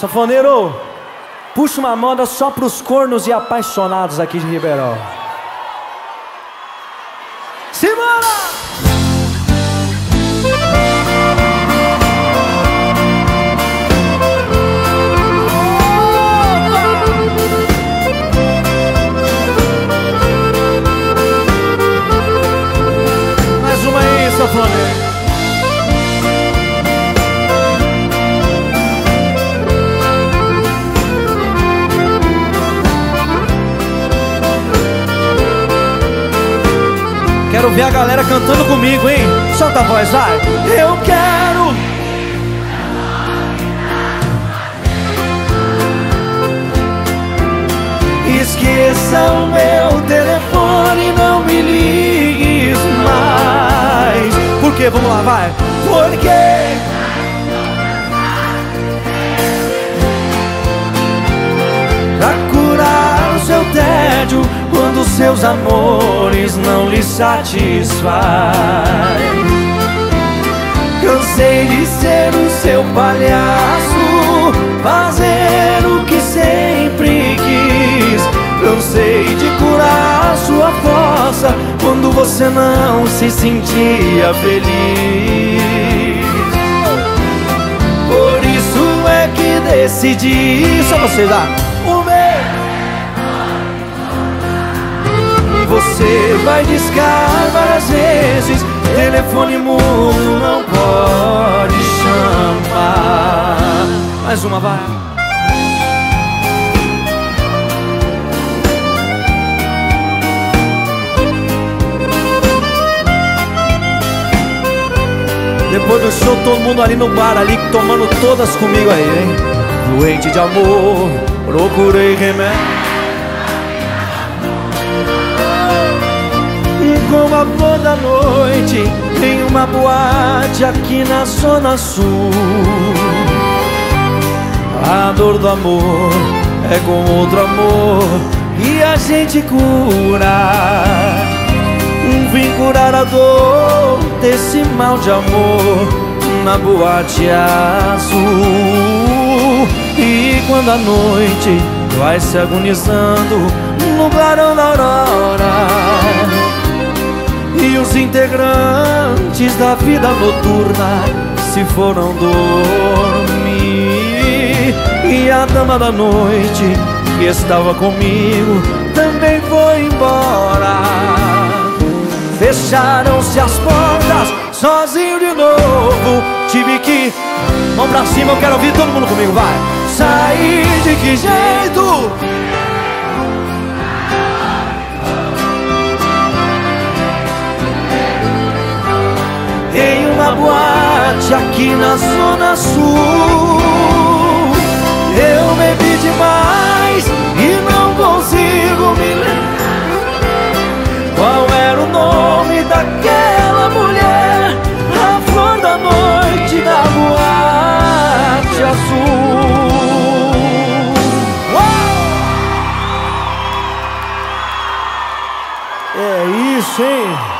Safoneiro, puxa uma moda só pros cornos e apaixonados aqui de Ribeirão. Simbora! Quero ver a galera cantando comigo, hein? Solta a voz, vai. Eu quero. Esqueça o meu telefone, não me ligues mais. Por quê? Vamos lá, vai. Porque Pra seus amores não lhe satisfaz. Cansei de ser o seu palhaço, fazer o que sempre quis. Cansei de curar sua força quando você não se sentia feliz. Por isso é que decidi, só você dá Você vai discar várias vezes. Telefone mudo não pode chamar Mais uma, vai. Depois do show, todo mundo ali no bar, ali tomando todas comigo aí, hein? Doente de amor, procurei remédio com a flor da noite em uma boate aqui na zona sul. A dor do amor é com outro amor e a gente cura. Vim curar a dor desse mal de amor na boate azul. E quando a noite vai se agonizando no clarão da aurora integrantes da vida noturna se foram dormir. E a dama da noite que estava comigo também foi embora. Fecharam-se as portas, sozinho de novo. Tive que. Mão pra cima, eu quero ouvir todo mundo comigo, vai. Sair de que jeito? hoje aqui na Zona Sul. Eu bebi demais e não consigo me lembrar. Qual era o nome daquela mulher? A flor da noite da boate azul. É isso, hein?